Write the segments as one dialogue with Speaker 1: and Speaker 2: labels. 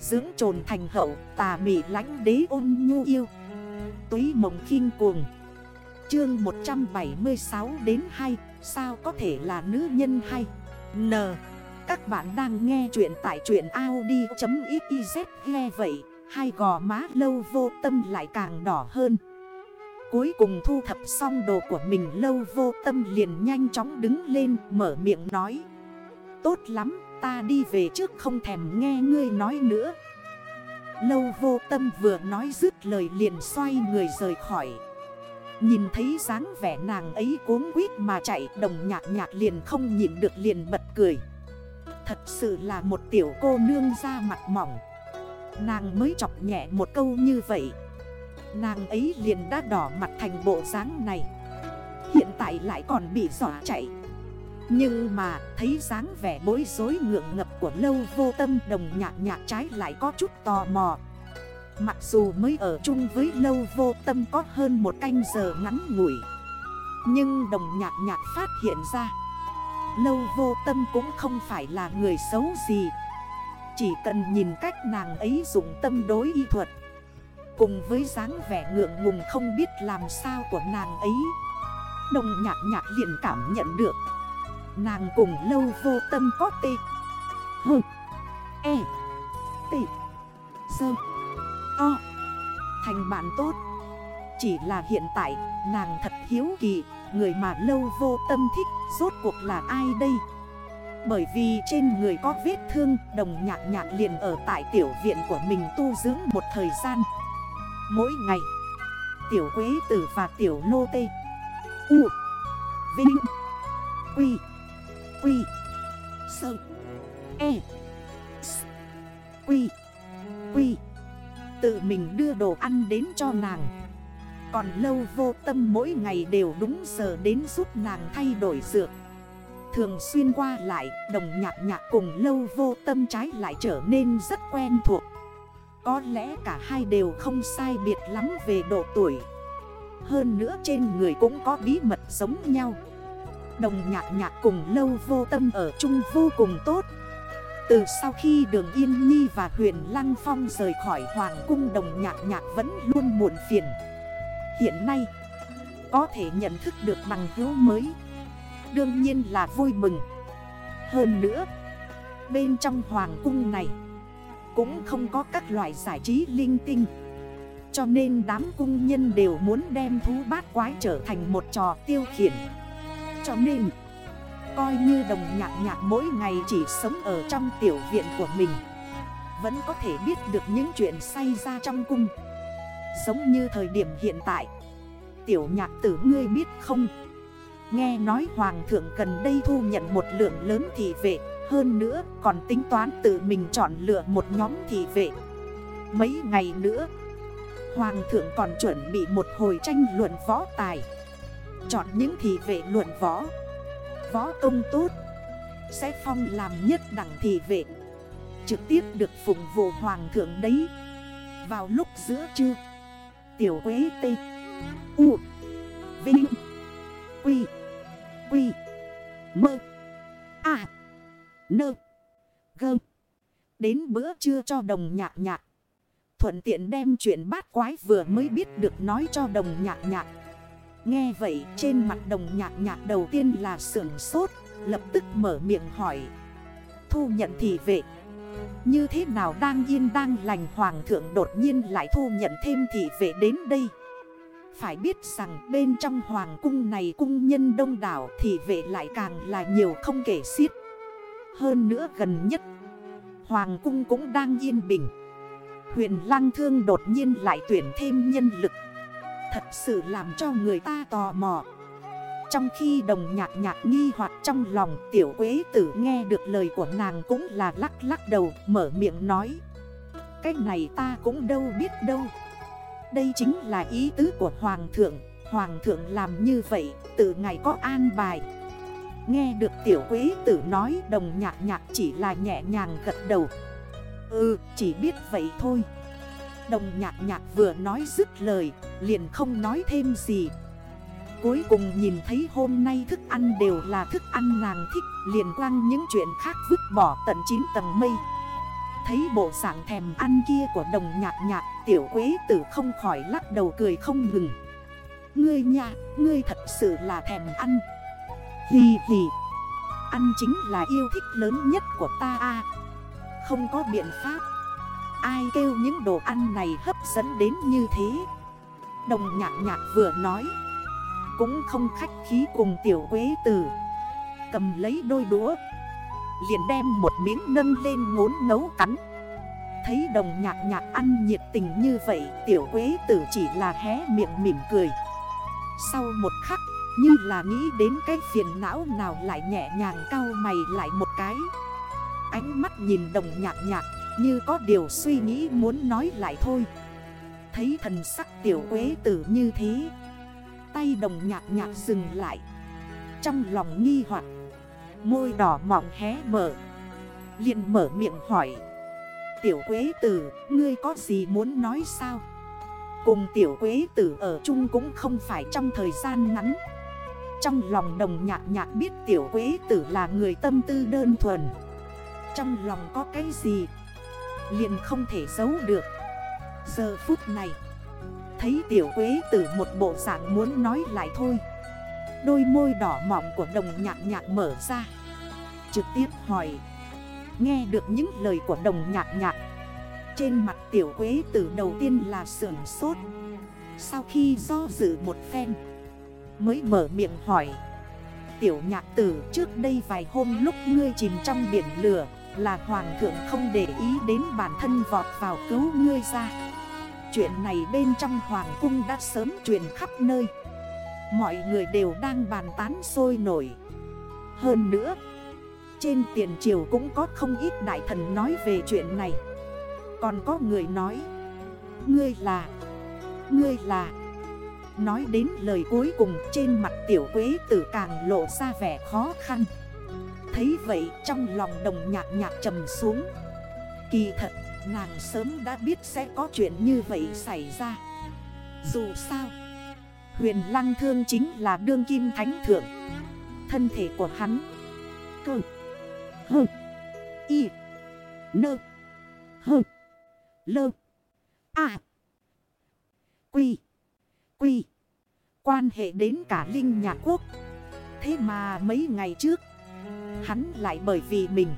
Speaker 1: Dưỡng trồn thành hậu, tà mị lánh đế ôn nhu yêu. Túy mộng khinh cuồng. Chương 176 đến 2 Sao có thể là nữ nhân hay? N. Các bạn đang nghe chuyện tại chuyện Audi.xyz Nghe vậy, Hai gò má lâu vô tâm lại càng đỏ hơn. Cuối cùng thu thập xong đồ của mình, lâu vô tâm liền nhanh chóng đứng lên, mở miệng nói. Tốt lắm ta đi về trước không thèm nghe ngươi nói nữa. Lâu vô tâm vừa nói dứt lời liền xoay người rời khỏi. Nhìn thấy dáng vẻ nàng ấy cuốn quýt mà chạy đồng nhạc nhạc liền không nhịn được liền bật cười. Thật sự là một tiểu cô nương da mặt mỏng. Nàng mới chọc nhẹ một câu như vậy. Nàng ấy liền đã đỏ mặt thành bộ dáng này. Hiện tại lại còn bị dọa chạy. Nhưng mà, thấy dáng vẻ bối rối ngượng ngập của lâu vô tâm đồng nhạc nhạc trái lại có chút tò mò. Mặc dù mới ở chung với lâu vô tâm có hơn một canh giờ ngắn ngủi, Nhưng đồng nhạc nhạc phát hiện ra, Lâu vô tâm cũng không phải là người xấu gì. Chỉ cần nhìn cách nàng ấy dùng tâm đối y thuật, Cùng với dáng vẻ ngượng ngùng không biết làm sao của nàng ấy, Đồng nhạc nhạc liền cảm nhận được. Nàng cùng lâu vô tâm có tê. Hừ. E. Tê Sơ o. Thành bạn tốt. Chỉ là hiện tại, nàng thật hiếu kỳ, Người mà lâu vô tâm thích, Rốt cuộc là ai đây? Bởi vì trên người có vết thương, Đồng nhạc nhạc liền ở tại tiểu viện của mình tu dưỡng một thời gian. Mỗi ngày, Tiểu quế tử và tiểu lô tê. U. Vinh. Quy. Quy Sơ E S, Quy Quy. Tự mình đưa đồ ăn đến cho nàng. Còn lâu vô tâm mỗi ngày đều đúng giờ đến giúp nàng thay đổi dược. Thường xuyên qua lại, Đồng nhạc nhạc cùng lâu vô tâm trái lại trở nên rất quen thuộc. Có lẽ cả hai đều không sai biệt lắm về độ tuổi. Hơn nữa trên người cũng có bí mật giống nhau. Đồng nhạc nhạc cùng lâu vô tâm ở chung vô cùng tốt. Từ sau khi đường Yên Nhi và huyền Lăng Phong rời khỏi Hoàng cung đồng nhạc nhạc vẫn luôn muộn phiền. Hiện nay, có thể nhận thức được bằng hữu mới, Đương nhiên là vui mừng. Hơn nữa, Bên trong hoàng cung này Cũng không có các loại giải trí linh tinh, Cho nên đám cung nhân đều muốn đem thú bát quái trở thành một trò tiêu khiển cho nên, Coi như đồng nhạc nhạc mỗi ngày chỉ sống ở trong tiểu viện của mình, Vẫn có thể biết được những chuyện xảy ra trong cung. Giống như thời điểm hiện tại, Tiểu nhạc tử ngươi biết không? Nghe nói hoàng thượng gần đây thu nhận một lượng lớn thị vệ, Hơn nữa còn tính toán tự mình chọn lựa một nhóm thị vệ. Mấy ngày nữa, Hoàng thượng còn chuẩn bị một hồi tranh luận võ tài. Chọn những thị vệ luận võ. Võ công tốt, Sẽ phong làm nhất đẳng thị vệ. Trực tiếp được phụng vụ hoàng thượng đấy. Vào lúc giữa trưa, Tiểu quế tê U, Vinh, Quy Quy, Mơ À Nơ, Gơ. Đến bữa trưa cho đồng nhạc nhạc. Thuận tiện đem chuyện bát quái vừa mới biết được nói cho đồng nhạc nhạc. Nghe vậy, trên mặt đồng nhạc nhạc đầu tiên là sưởng sốt, Lập tức mở miệng hỏi. Thu nhận thị vệ Như thế nào đang yên đang lành hoàng thượng đột nhiên lại thu nhận thêm thị vệ đến đây? Phải biết rằng bên trong hoàng cung này cung nhân đông đảo Thị vệ lại càng là nhiều không kể xiết. Hơn nữa gần nhất, Hoàng cung cũng đang yên bình. Huyền Lăng Thương đột nhiên lại tuyển thêm nhân lực. Thật sự làm cho người ta tò mò. Trong khi đồng nhạc nhạc nghi hoặc trong lòng tiểu quế tử nghe được lời của nàng cũng là lắc lắc đầu, mở miệng nói. Cái này ta cũng đâu biết đâu. Đây chính là ý tứ của Hoàng thượng. Hoàng thượng làm như vậy từ ngày có an bài. Nghe được tiểu quế tử nói, đồng nhạc nhạc chỉ là nhẹ nhàng gật đầu. Ừ chỉ biết vậy thôi. Đồng nhạc nhạc vừa nói dứt lời Liền không nói thêm gì. Cuối cùng nhìn thấy hôm nay thức ăn đều là thức ăn nàng thích Liền quăng những chuyện khác vứt bỏ tận 9 tầng mây. Thấy bộ dạng thèm ăn kia của đồng nhạc nhạc Tiểu quế tử không khỏi lắc đầu cười không ngừng. Ngươi nha, ngươi thật sự là thèm ăn. Hì hì Ăn chính là yêu thích lớn nhất của ta a. Không có biện pháp. Ai kêu những đồ ăn này hấp dẫn đến như thế? Đồng nhạc nhạc vừa nói. Cũng không khách khí cùng tiểu quế tử. Cầm lấy đôi đũa. Liền đem một miếng nâng lên ngốn ngấu cắn. Thấy đồng nhạc nhạc ăn nhiệt tình như vậy, Tiểu quế tử chỉ là hé miệng mỉm cười. Sau một khắc, như là nghĩ đến cái phiền não nào lại nhẹ nhàng cao mày lại một cái. Ánh mắt nhìn đồng nhạc nhạc như có điều suy nghĩ muốn nói lại thôi. Thấy thần sắc tiểu quế tử như thế Tay đồng nhạc nhạc dừng lại. Trong lòng nghi hoặc Môi đỏ mỏng hé mở liền mở miệng hỏi. Tiểu quế tử, ngươi có gì muốn nói sao? Cùng tiểu quế tử ở chung cũng không phải trong thời gian ngắn. Trong lòng đồng nhạc nhạc biết tiểu quế tử là người tâm tư đơn thuần. Trong lòng có cái gì liền không thể giấu được. Giờ phút này, Thấy tiểu quế tử một bộ dạng muốn nói lại thôi. Đôi môi đỏ mỏng của đồng nhạc nhạc mở ra. Trực tiếp hỏi, Nghe được những lời của đồng nhạc nhạc. Trên mặt tiểu quế tử đầu tiên là sườn sốt. Sau khi do dự một phen, Mới mở miệng hỏi, Tiểu nhạc tử, trước đây vài hôm lúc ngươi chìm trong biển lửa là hoàng thượng không để ý đến bản thân vọt vào cứu ngươi ra. Chuyện này bên trong hoàng cung đã sớm truyền khắp nơi. Mọi người đều đang bàn tán sôi nổi. Hơn nữa, Trên tiền triều cũng có không ít đại thần nói về chuyện này. Còn có người nói, Ngươi là Ngươi là. Nói đến lời cuối cùng, trên mặt tiểu quế tử càng lộ ra vẻ khó khăn. Thấy vậy trong lòng đồng nhạc nhạc trầm xuống. Kỳ thật, nàng sớm đã biết sẽ có chuyện như vậy xảy ra. Dù sao, Huyền Lăng Thương chính là đương kim thánh thượng. Thân thể của hắn, Cơ, Hơ, Y, Nơ, Hơ, Lơ À Quy Quy, Quan hệ đến cả Linh Nhạc Quốc. Thế mà mấy ngày trước Hắn lại bởi vì mình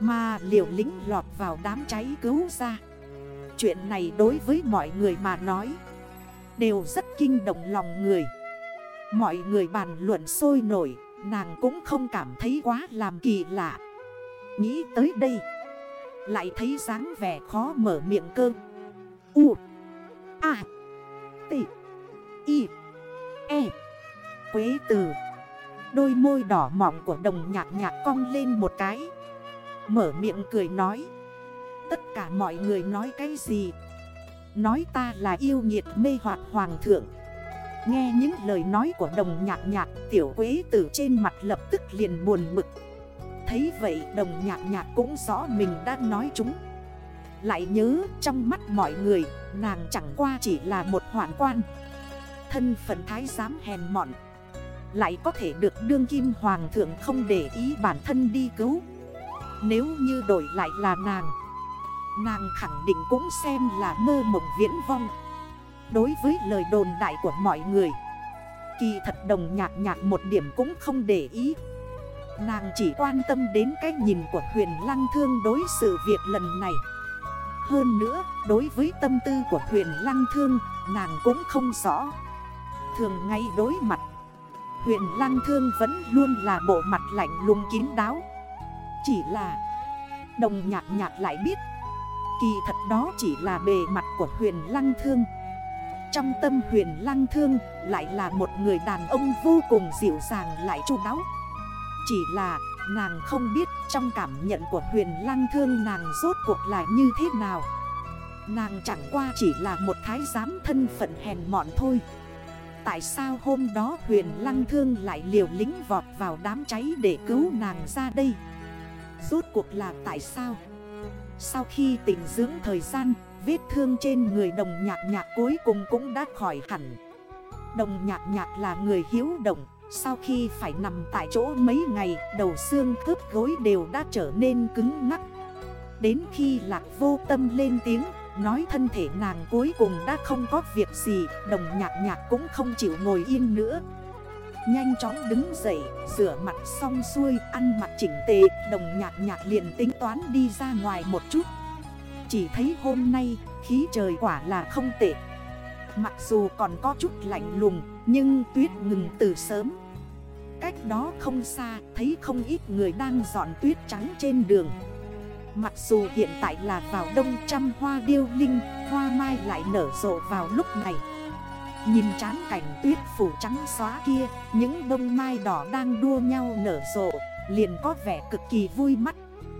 Speaker 1: Mà liều lính lọt vào đám cháy cứu ra. Chuyện này đối với mọi người mà nói Đều rất kinh động lòng người. Mọi người bàn luận sôi nổi, Nàng cũng không cảm thấy quá làm kỳ lạ. Nghĩ tới đây, Lại thấy dáng vẻ khó mở miệng cơ. U, A, T, i E Quế từ Đôi môi đỏ mỏng của đồng nhạc nhạc cong lên một cái. Mở miệng cười nói, Tất cả mọi người nói cái gì? Nói ta là yêu nghiệt mê hoặc hoàng thượng. Nghe những lời nói của đồng nhạc nhạc, Tiểu quế tử trên mặt lập tức liền buồn mực Thấy vậy, đồng nhạc nhạc cũng rõ mình đã nói chúng. Lại nhớ trong mắt mọi người, Nàng chẳng qua chỉ là một hoạn quan. Thân phận thái giám hèn mọn lại có thể được đương kim hoàng thượng không để ý bản thân đi cứu. Nếu như đổi lại là nàng Nàng khẳng định cũng xem là mơ mộng viễn vong. Đối với lời đồn đại của mọi người Kỳ thật đồng nhạc nhạc một điểm cũng không để ý. Nàng chỉ quan tâm đến cái nhìn của huyền lăng thương đối sự việc lần này. Hơn nữa, đối với tâm tư của huyền lăng thương, nàng cũng không rõ. Thường ngay đối mặt Huyền lăng thương vẫn luôn là bộ mặt lạnh lùng kín đáo. Chỉ là, Đồng nhạc nhạc lại biết, Kỳ thật đó chỉ là bề mặt của huyền lăng thương. Trong tâm huyền lăng thương lại là một người đàn ông vô cùng dịu dàng lại chu đáo. Chỉ là, nàng không biết trong cảm nhận của huyền lăng thương nàng rốt cuộc là như thế nào. Nàng chẳng qua chỉ là một thái giám thân phận hèn mọn thôi. Tại sao hôm đó huyền lăng thương lại liều lính vọt vào đám cháy để cứu nàng ra đây? Rốt cuộc là tại sao? Sau khi tỉnh dưỡng thời gian, Vết thương trên người đồng nhạc nhạc cuối cùng cũng đã khỏi hẳn. Đồng nhạc nhạc là người hiếu động, Sau khi phải nằm tại chỗ mấy ngày, Đầu xương khớp gối đều đã trở nên cứng ngắc. Đến khi lạc vô tâm lên tiếng Nói thân thể nàng cuối cùng đã không có việc gì, Đồng nhạc nhạc cũng không chịu ngồi yên nữa. Nhanh chóng đứng dậy, Rửa mặt xong xuôi, Ăn mặc chỉnh tề, Đồng nhạc nhạc liền tính toán đi ra ngoài một chút. Chỉ thấy hôm nay, Khí trời quả là không tệ. Mặc dù còn có chút lạnh lùng, Nhưng tuyết ngừng từ sớm. Cách đó không xa, Thấy không ít người đang dọn tuyết trắng trên đường. Mặc dù hiện tại là vào đông trăm hoa điêu linh, Hoa mai lại nở rộ vào lúc này. Nhìn chán cảnh tuyết phủ trắng xóa kia, Những bông mai đỏ đang đua nhau nở rộ, Liền có vẻ cực kỳ vui mắt.